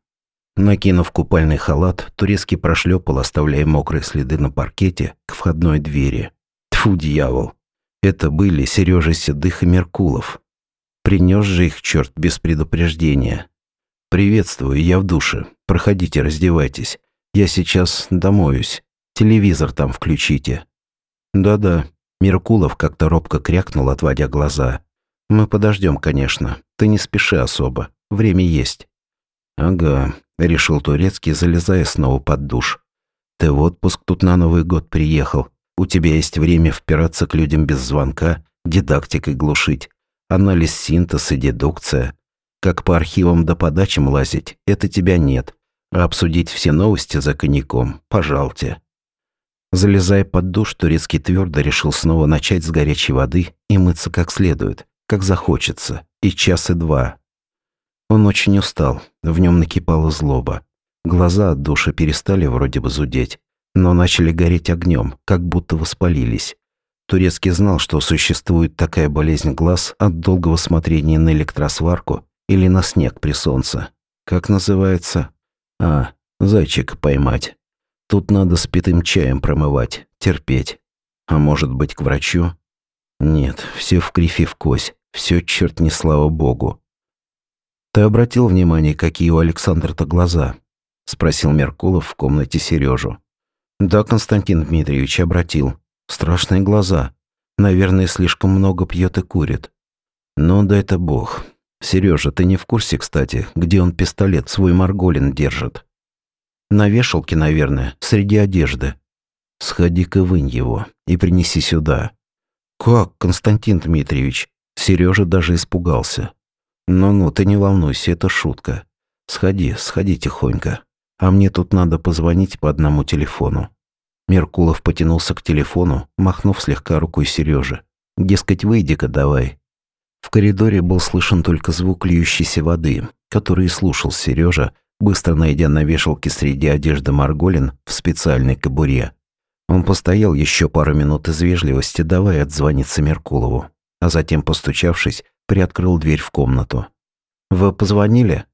A: Накинув купальный халат, турецкий прошлепал, оставляя мокрые следы на паркете к входной двери. Тфу, дьявол. Это были Сережа Седых и Меркулов. Принес же их черт без предупреждения. «Приветствую, я в душе. Проходите, раздевайтесь. Я сейчас домоюсь. Телевизор там включите». «Да-да». Меркулов как-то робко крякнул, отводя глаза. «Мы подождем, конечно. Ты не спеши особо. Время есть». «Ага», — решил Турецкий, залезая снова под душ. «Ты в отпуск тут на Новый год приехал. У тебя есть время впираться к людям без звонка, дидактикой глушить, анализ синтез и дедукция. Как по архивам до подачам лазить, это тебя нет. А обсудить все новости за коньяком, пожалуйте». Залезая под душ, Турецкий твердо решил снова начать с горячей воды и мыться как следует как захочется, и час и два. Он очень устал, в нем накипала злоба. Глаза от души перестали вроде бы зудеть, но начали гореть огнем, как будто воспалились. Турецкий знал, что существует такая болезнь глаз от долгого смотрения на электросварку или на снег при солнце. Как называется? А, зайчика поймать. Тут надо спитым чаем промывать, терпеть. А может быть, к врачу? Нет, все в крифе в кось. Все, черт не слава богу. Ты обратил внимание, какие у Александра-то глаза? Спросил Меркулов в комнате Сережу. Да, Константин Дмитриевич, обратил. Страшные глаза. Наверное, слишком много пьет и курит. Ну да это бог. Сережа, ты не в курсе, кстати, где он пистолет свой Марголин держит? На вешалке, наверное, среди одежды. Сходи-ка вынь его и принеси сюда. Как, Константин Дмитриевич? Сережа даже испугался. «Ну-ну, ты не волнуйся, это шутка. Сходи, сходи тихонько. А мне тут надо позвонить по одному телефону. Меркулов потянулся к телефону, махнув слегка рукой Сереже. Дескать, выйди-ка давай. В коридоре был слышен только звук льющейся воды, который слушал Сережа, быстро найдя на вешалке среди одежды Марголин в специальной кобуре. Он постоял еще пару минут из вежливости, давая отзвониться Меркулову, а затем, постучавшись, приоткрыл дверь в комнату. «Вы позвонили?»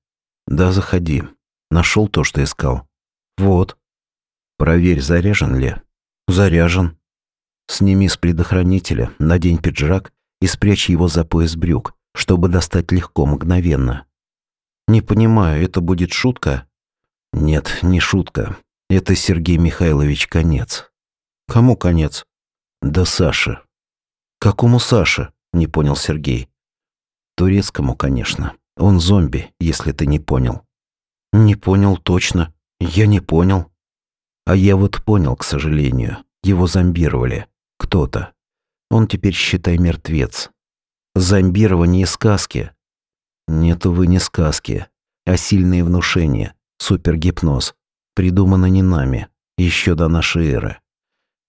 A: «Да, заходи. Нашел то, что искал». «Вот». «Проверь, заряжен ли?» «Заряжен». «Сними с предохранителя, надень пиджак и спрячь его за пояс брюк, чтобы достать легко, мгновенно». «Не понимаю, это будет шутка?» «Нет, не шутка. Это Сергей Михайлович Конец». «Кому конец?» «Да Саше». «Какому Саше?» – не понял Сергей. «Турецкому, конечно. Он зомби, если ты не понял». «Не понял точно. Я не понял». «А я вот понял, к сожалению. Его зомбировали. Кто-то. Он теперь, считай, мертвец. Зомбирование сказки. Нет, увы, не сказки, а сильные внушения, супергипноз. Придумано не нами, еще до нашей эры.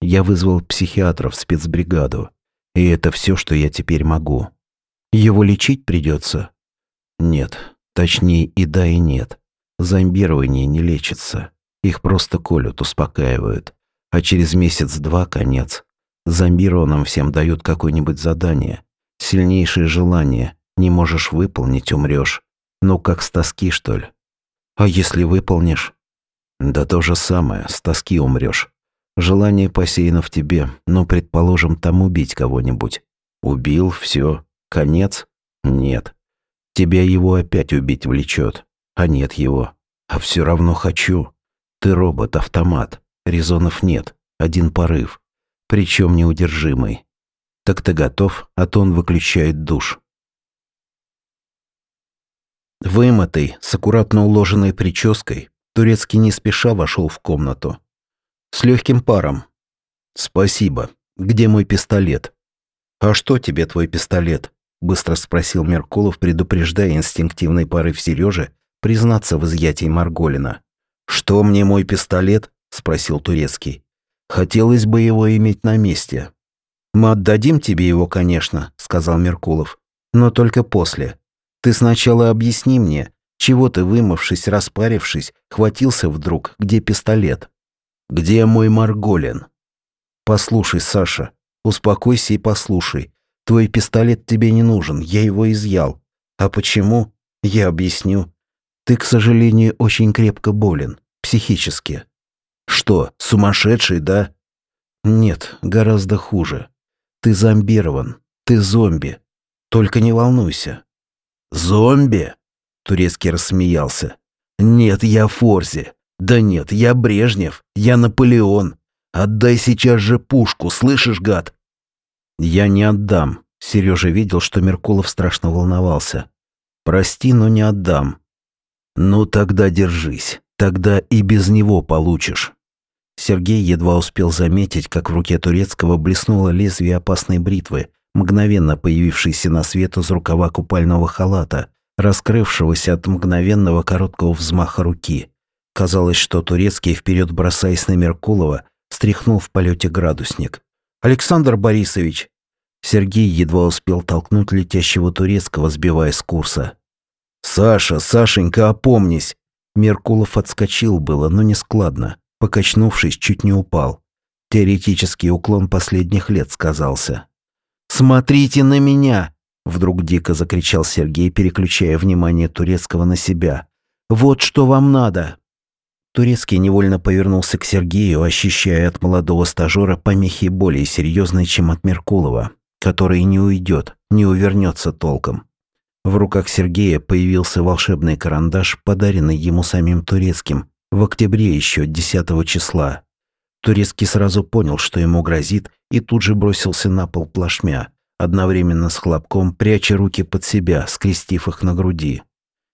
A: Я вызвал психиатров в спецбригаду, и это все, что я теперь могу. Его лечить придется? Нет, точнее и да, и нет. Зомбирование не лечится. Их просто колют, успокаивают. А через месяц-два конец. Зомбированным всем дают какое-нибудь задание. Сильнейшее желание. Не можешь выполнить, умрешь. Ну, как с тоски, что ли? А если выполнишь? Да то же самое, с тоски умрешь. Желание посеяно в тебе, но, предположим, там убить кого-нибудь. Убил, все, конец? Нет. Тебя его опять убить влечет. А нет его. А все равно хочу. Ты робот-автомат. Резонов нет. Один порыв причем неудержимый. Так ты готов, а то он выключает душ. Вымытый, с аккуратно уложенной прической, Турецкий не спеша вошел в комнату. С легким паром. «Спасибо. Где мой пистолет?» «А что тебе твой пистолет?» – быстро спросил Меркулов, предупреждая инстинктивный порыв Сережи признаться в изъятии Марголина. «Что мне мой пистолет?» – спросил Турецкий. Хотелось бы его иметь на месте. Мы отдадим тебе его, конечно, сказал Меркулов. Но только после. Ты сначала объясни мне, чего ты, вымывшись, распарившись, хватился вдруг, где пистолет? Где мой Марголин? Послушай, Саша, успокойся и послушай. Твой пистолет тебе не нужен, я его изъял. А почему? Я объясню. Ты, к сожалению, очень крепко болен, психически. Что, сумасшедший, да? Нет, гораздо хуже. Ты зомбирован. Ты зомби. Только не волнуйся. Зомби? Турецкий рассмеялся. Нет, я Форзи. Да нет, я Брежнев. Я Наполеон. Отдай сейчас же пушку, слышишь, гад? Я не отдам. Сережа видел, что Меркулов страшно волновался. Прости, но не отдам. Ну тогда держись. Тогда и без него получишь. Сергей едва успел заметить, как в руке турецкого блеснуло лезвие опасной бритвы, мгновенно появившейся на свет из рукава купального халата, раскрывшегося от мгновенного короткого взмаха руки. Казалось, что турецкий, вперед бросаясь на Меркулова, стряхнул в полете градусник. «Александр Борисович!» Сергей едва успел толкнуть летящего турецкого, сбивая с курса. «Саша, Сашенька, опомнись!» Меркулов отскочил было, но не складно. Покачнувшись, чуть не упал. Теоретический уклон последних лет сказался. «Смотрите на меня!» Вдруг дико закричал Сергей, переключая внимание Турецкого на себя. «Вот что вам надо!» Турецкий невольно повернулся к Сергею, ощущая от молодого стажера помехи более серьезные, чем от Меркулова, который не уйдет, не увернется толком. В руках Сергея появился волшебный карандаш, подаренный ему самим Турецким, в октябре еще 10 числа. Турецкий сразу понял, что ему грозит, и тут же бросился на пол плашмя, одновременно с хлопком пряча руки под себя, скрестив их на груди.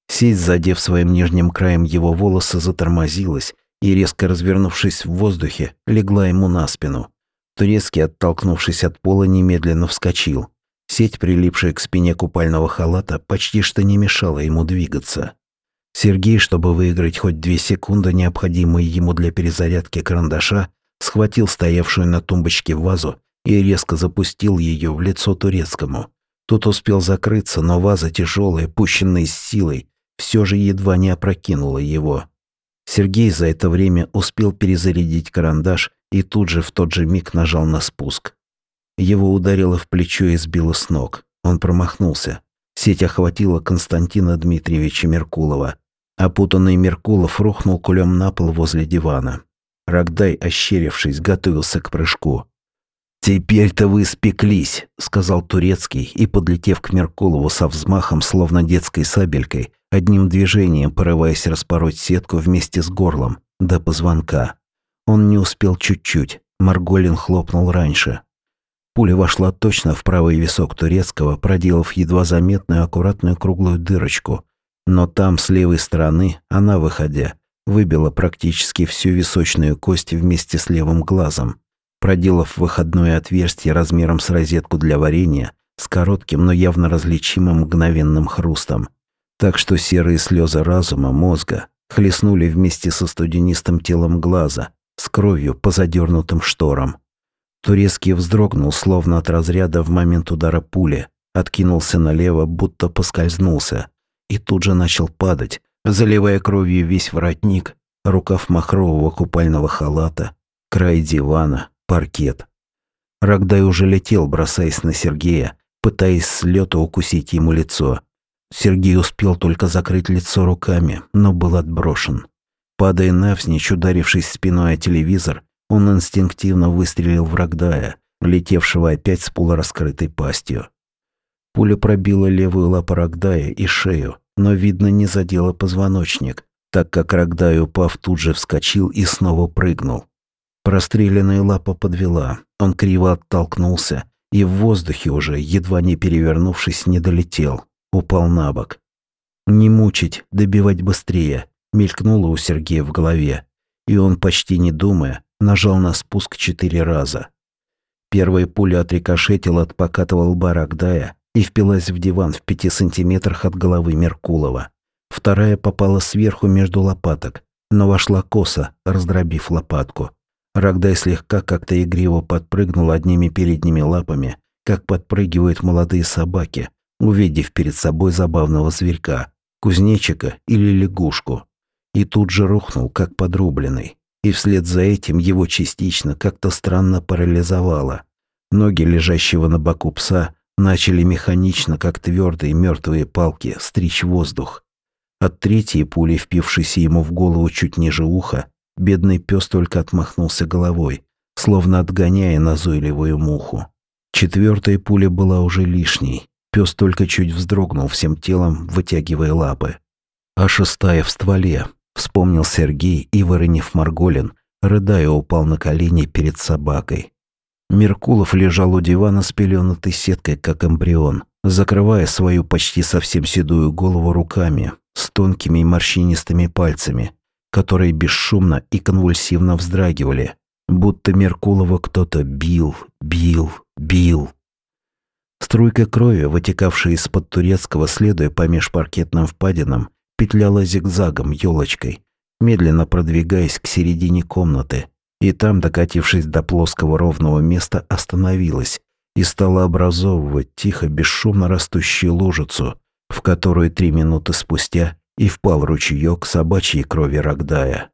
A: Сеть, задев своим нижним краем его волосы, затормозилась и, резко развернувшись в воздухе, легла ему на спину. Турецкий, оттолкнувшись от пола, немедленно вскочил. Сеть, прилипшая к спине купального халата, почти что не мешала ему двигаться. Сергей, чтобы выиграть хоть две секунды, необходимые ему для перезарядки карандаша, схватил стоявшую на тумбочке вазу и резко запустил ее в лицо турецкому. Тот успел закрыться, но ваза тяжелая, пущенная с силой, все же едва не опрокинула его. Сергей за это время успел перезарядить карандаш и тут же в тот же миг нажал на спуск. Его ударило в плечо и сбило с ног. Он промахнулся. Сеть охватила Константина Дмитриевича Меркулова. Опутанный Меркулов рухнул кулем на пол возле дивана. Рогдай, ощерившись, готовился к прыжку. «Теперь-то вы спеклись», — сказал Турецкий и, подлетев к Меркулову со взмахом, словно детской сабелькой, одним движением порываясь распороть сетку вместе с горлом, до позвонка. Он не успел чуть-чуть, Марголин хлопнул раньше. Пуля вошла точно в правый висок Турецкого, проделав едва заметную аккуратную круглую дырочку. Но там, с левой стороны, она, выходя, выбила практически всю височную кость вместе с левым глазом проделав выходное отверстие размером с розетку для варенья, с коротким, но явно различимым мгновенным хрустом. Так что серые слезы разума, мозга, хлестнули вместе со студенистым телом глаза, с кровью по задернутым шторам. Турецкий вздрогнул, словно от разряда в момент удара пули, откинулся налево, будто поскользнулся, и тут же начал падать, заливая кровью весь воротник, рукав махрового купального халата, край дивана, паркет. Рогдай уже летел, бросаясь на Сергея, пытаясь с лёта укусить ему лицо. Сергей успел только закрыть лицо руками, но был отброшен. Падая навзничь, ударившись спиной о телевизор, он инстинктивно выстрелил в Рогдая, летевшего опять с полураскрытой пастью. Пуля пробила левую лапу Рогдая и шею, но, видно, не задела позвоночник, так как Рогдай, упав, тут же вскочил и снова прыгнул. Простреленная лапа подвела. Он криво оттолкнулся и в воздухе уже, едва не перевернувшись, не долетел. Упал на бок. «Не мучить, добивать быстрее», мелькнуло у Сергея в голове. И он, почти не думая, нажал на спуск четыре раза. Первая пуля отрикошетила от покатого лба Рогдая и впилась в диван в пяти сантиметрах от головы Меркулова. Вторая попала сверху между лопаток, но вошла косо, раздробив лопатку. Рогдай слегка как-то игриво подпрыгнул одними передними лапами, как подпрыгивают молодые собаки, увидев перед собой забавного зверька, кузнечика или лягушку. И тут же рухнул, как подрубленный. И вслед за этим его частично как-то странно парализовало. Ноги лежащего на боку пса начали механично, как твердые мертвые палки, стричь воздух. От третьей пули, впившейся ему в голову чуть ниже уха, Бедный пес только отмахнулся головой, словно отгоняя назойливую муху. Четвертая пуля была уже лишней. Пес только чуть вздрогнул всем телом, вытягивая лапы. А шестая в стволе, вспомнил Сергей и, выронив Марголин, рыдая, упал на колени перед собакой. Меркулов лежал у дивана с пеленатой сеткой, как эмбрион, закрывая свою почти совсем седую голову руками, с тонкими и морщинистыми пальцами, которые бесшумно и конвульсивно вздрагивали, будто Меркулова кто-то бил, бил, бил. Струйка крови, вытекавшая из-под турецкого, следуя по межпаркетным впадинам, петляла зигзагом, елочкой, медленно продвигаясь к середине комнаты, и там, докатившись до плоского ровного места, остановилась и стала образовывать тихо, бесшумно растущую лужицу, в которую три минуты спустя и впал ручеек собачьей крови Рогдая.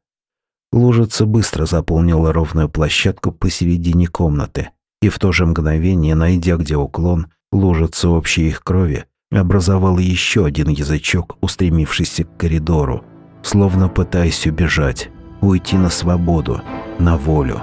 A: Лужица быстро заполнила ровную площадку посередине комнаты, и в то же мгновение, найдя где уклон, лужица общей их крови образовала еще один язычок, устремившийся к коридору, словно пытаясь убежать, уйти на свободу, на волю.